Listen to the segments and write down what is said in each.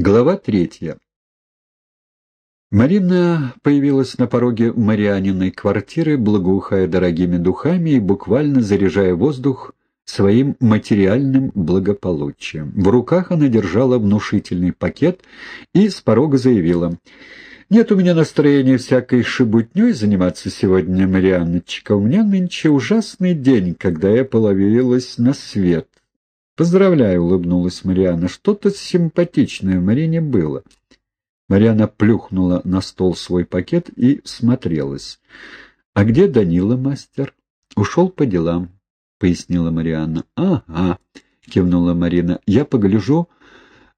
Глава третья. Марина появилась на пороге Марианиной квартиры, благоухая дорогими духами и буквально заряжая воздух своим материальным благополучием. В руках она держала внушительный пакет и с порога заявила «Нет у меня настроения всякой шебутней заниматься сегодня, Марианночка. У меня нынче ужасный день, когда я половилась на свет. «Поздравляю», — улыбнулась Мариана. «Что-то симпатичное в Марине было». Мариана плюхнула на стол свой пакет и смотрелась. «А где Данила, мастер?» «Ушел по делам», — пояснила Марианна. «Ага», — кивнула Марина. «Я погляжу,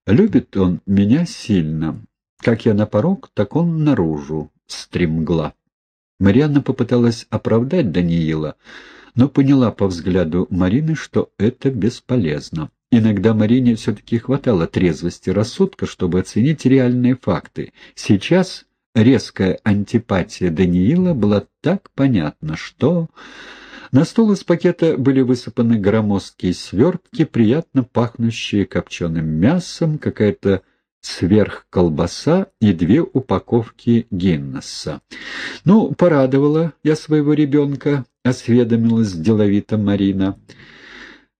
любит он меня сильно. Как я на порог, так он наружу, стремгла». Марианна попыталась оправдать Даниила, — но поняла по взгляду Марины, что это бесполезно. Иногда Марине все-таки хватало трезвости рассудка, чтобы оценить реальные факты. Сейчас резкая антипатия Даниила была так понятна, что... На стол из пакета были высыпаны громоздкие свертки, приятно пахнущие копченым мясом, какая-то сверхколбаса и две упаковки Гиннесса. «Ну, порадовала я своего ребенка», — осведомилась деловито Марина.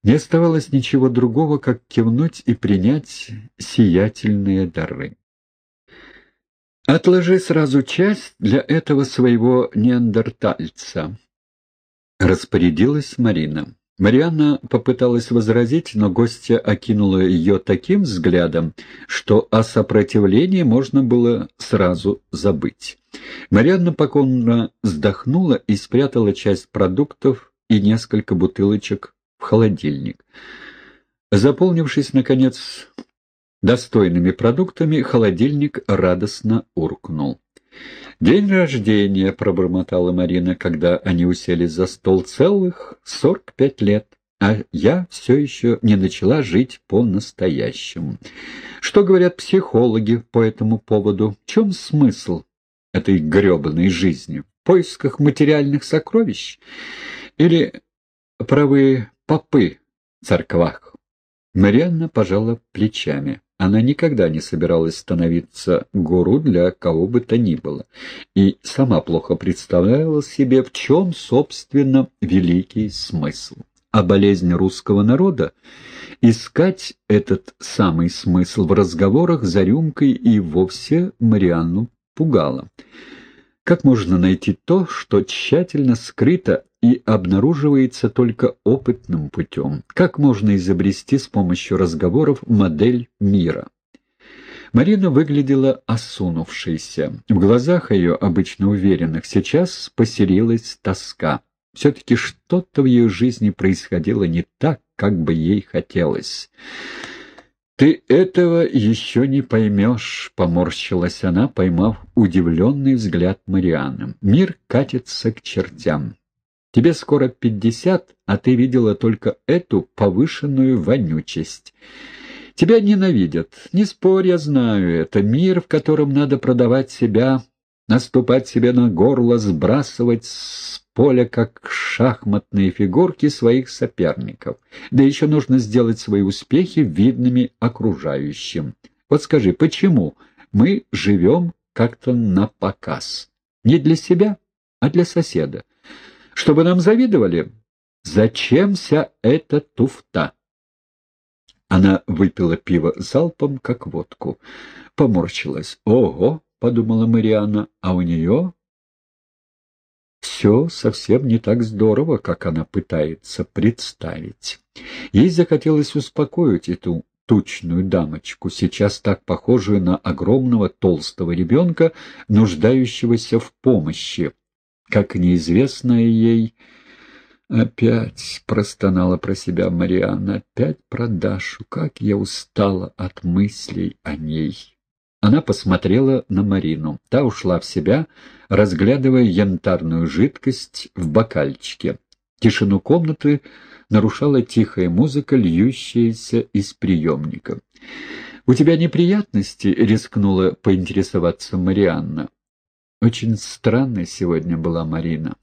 Не оставалось ничего другого, как кивнуть и принять сиятельные дары. «Отложи сразу часть для этого своего неандертальца», — распорядилась Марина. Марианна попыталась возразить, но гостья окинула ее таким взглядом, что о сопротивлении можно было сразу забыть. Марианна покорно вздохнула и спрятала часть продуктов и несколько бутылочек в холодильник. Заполнившись, наконец, достойными продуктами, холодильник радостно уркнул. «День рождения», — пробормотала Марина, когда они уселись за стол целых сорок пять лет, а я все еще не начала жить по-настоящему. Что говорят психологи по этому поводу? В чем смысл этой гребаной жизни? В поисках материальных сокровищ? Или правые попы в церквах? Марианна пожала плечами. Она никогда не собиралась становиться гуру для кого бы то ни было, и сама плохо представляла себе, в чем, собственно, великий смысл. А болезнь русского народа — искать этот самый смысл в разговорах за рюмкой и вовсе Марианну пугала. Как можно найти то, что тщательно скрыто и обнаруживается только опытным путем? Как можно изобрести с помощью разговоров модель мира? Марина выглядела осунувшейся. В глазах ее, обычно уверенных, сейчас поселилась тоска. Все-таки что-то в ее жизни происходило не так, как бы ей хотелось. «Ты этого еще не поймешь», — поморщилась она, поймав удивленный взгляд Марианы. «Мир катится к чертям. Тебе скоро пятьдесят, а ты видела только эту повышенную вонючесть. Тебя ненавидят. Не спорь, я знаю, это мир, в котором надо продавать себя, наступать себе на горло, сбрасывать с поля, как шахматные фигурки своих соперников. Да еще нужно сделать свои успехи видными окружающим. Вот скажи, почему мы живем как-то на показ? Не для себя, а для соседа. Чтобы нам завидовали? Зачем вся эта туфта? Она выпила пиво залпом, как водку. Поморщилась. «Ого!» — подумала Мариана, а у нее все совсем не так здорово, как она пытается представить. Ей захотелось успокоить эту тучную дамочку, сейчас так похожую на огромного толстого ребенка, нуждающегося в помощи, как неизвестная ей... «Опять!» — простонала про себя Марианна. «Опять про Дашу! Как я устала от мыслей о ней!» Она посмотрела на Марину. Та ушла в себя, разглядывая янтарную жидкость в бокальчике. Тишину комнаты нарушала тихая музыка, льющаяся из приемника. «У тебя неприятности?» — рискнула поинтересоваться Марианна. Очень странной сегодня была Марина.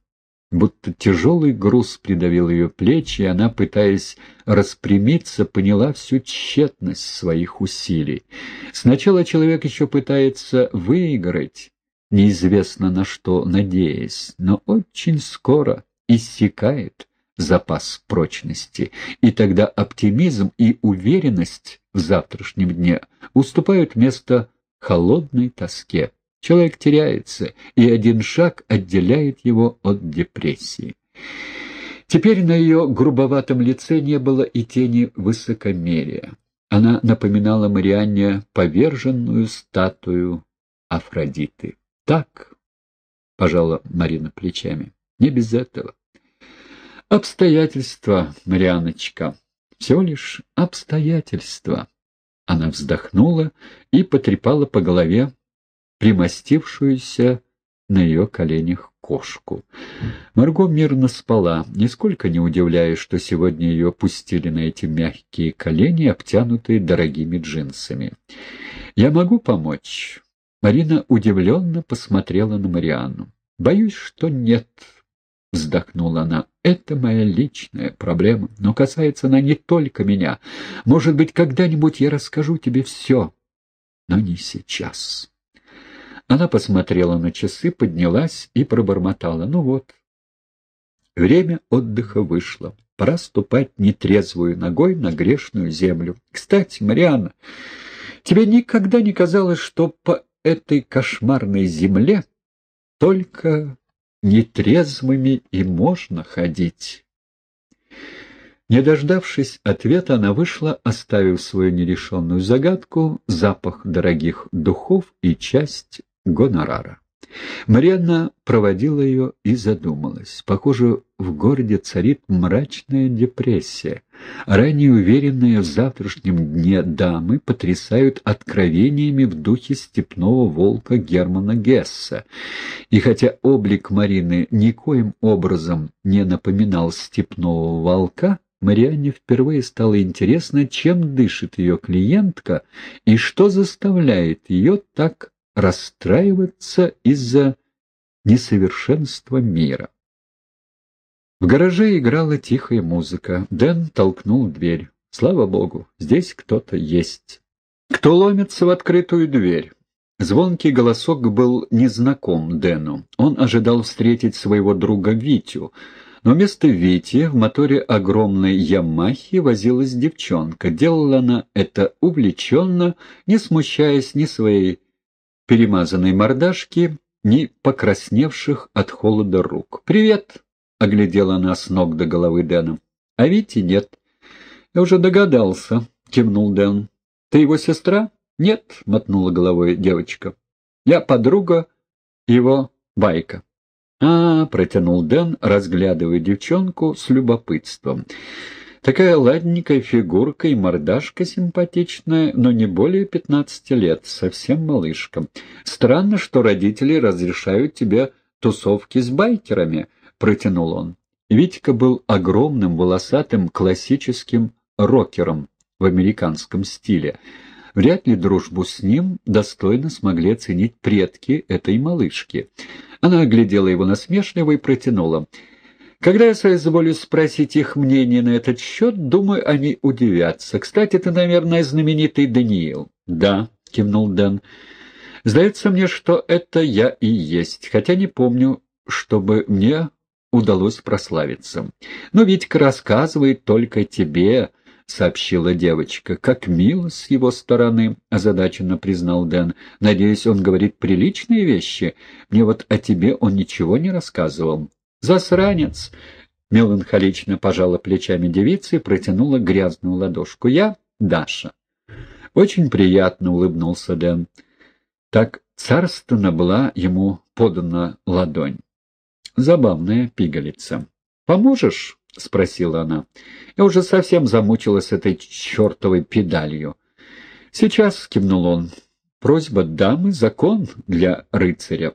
Будто тяжелый груз придавил ее плечи, и она, пытаясь распрямиться, поняла всю тщетность своих усилий. Сначала человек еще пытается выиграть, неизвестно на что надеясь, но очень скоро иссякает запас прочности, и тогда оптимизм и уверенность в завтрашнем дне уступают место холодной тоске. Человек теряется, и один шаг отделяет его от депрессии. Теперь на ее грубоватом лице не было и тени высокомерия. Она напоминала Марианне поверженную статую Афродиты. «Так», — пожала Марина плечами, — «не без этого». «Обстоятельства, Марианочка, всего лишь обстоятельства». Она вздохнула и потрепала по голове примостившуюся на ее коленях кошку. Марго мирно спала, нисколько не удивляясь, что сегодня ее пустили на эти мягкие колени, обтянутые дорогими джинсами. «Я могу помочь?» Марина удивленно посмотрела на Марианну. «Боюсь, что нет», — вздохнула она. «Это моя личная проблема, но касается она не только меня. Может быть, когда-нибудь я расскажу тебе все, но не сейчас». Она посмотрела на часы, поднялась и пробормотала. «Ну вот, время отдыха вышло. Пора ступать нетрезвую ногой на грешную землю. Кстати, Марианна, тебе никогда не казалось, что по этой кошмарной земле только нетрезвыми и можно ходить?» Не дождавшись ответа, она вышла, оставив свою нерешенную загадку, запах дорогих духов и часть гонорара. Марианна проводила ее и задумалась. Похоже, в городе царит мрачная депрессия. Ранее уверенные в завтрашнем дне дамы потрясают откровениями в духе степного волка Германа Гесса. И хотя облик Марины никоим образом не напоминал степного волка, Марианне впервые стало интересно, чем дышит ее клиентка и что заставляет ее так расстраиваться из-за несовершенства мира. В гараже играла тихая музыка. Дэн толкнул дверь. Слава богу, здесь кто-то есть. Кто ломится в открытую дверь? Звонкий голосок был незнаком Дэну. Он ожидал встретить своего друга Витю. Но вместо Вити в моторе огромной Ямахи возилась девчонка. Делала она это увлеченно, не смущаясь ни своей перемазанной мордашки, ни покрасневших от холода рук. «Привет!» — оглядела она с ног до головы Дэна. «А Вити нет». «Я уже догадался», — кивнул Дэн. «Ты его сестра?» «Нет», — мотнула головой девочка. «Я подруга его байка». «А, — протянул Дэн, разглядывая девчонку с любопытством. Такая ладненькая фигурка и мордашка симпатичная, но не более пятнадцати лет, совсем малышка. Странно, что родители разрешают тебе тусовки с байкерами, — протянул он. Витька был огромным, волосатым, классическим рокером в американском стиле. Вряд ли дружбу с ним достойно смогли оценить предки этой малышки. Она оглядела его насмешливо и протянула — когда я соизволю спросить их мнение на этот счет, думаю, они удивятся. Кстати, ты, наверное, знаменитый Даниил. Да, кивнул Дэн. Сдается мне, что это я и есть, хотя не помню, чтобы мне удалось прославиться. Но Витька рассказывает только тебе, — сообщила девочка. «Как мило с его стороны», — озадаченно признал Дэн. «Надеюсь, он говорит приличные вещи. Мне вот о тебе он ничего не рассказывал». «Засранец!» — меланхолично пожала плечами девицы и протянула грязную ладошку. «Я Даша». «Очень приятно», — улыбнулся Дэн. Так царственно была ему подана ладонь. Забавная пигалица. «Поможешь?» — спросила она. «Я уже совсем замучилась этой чертовой педалью». «Сейчас», — кивнул он, — «просьба дамы — закон для рыцаря».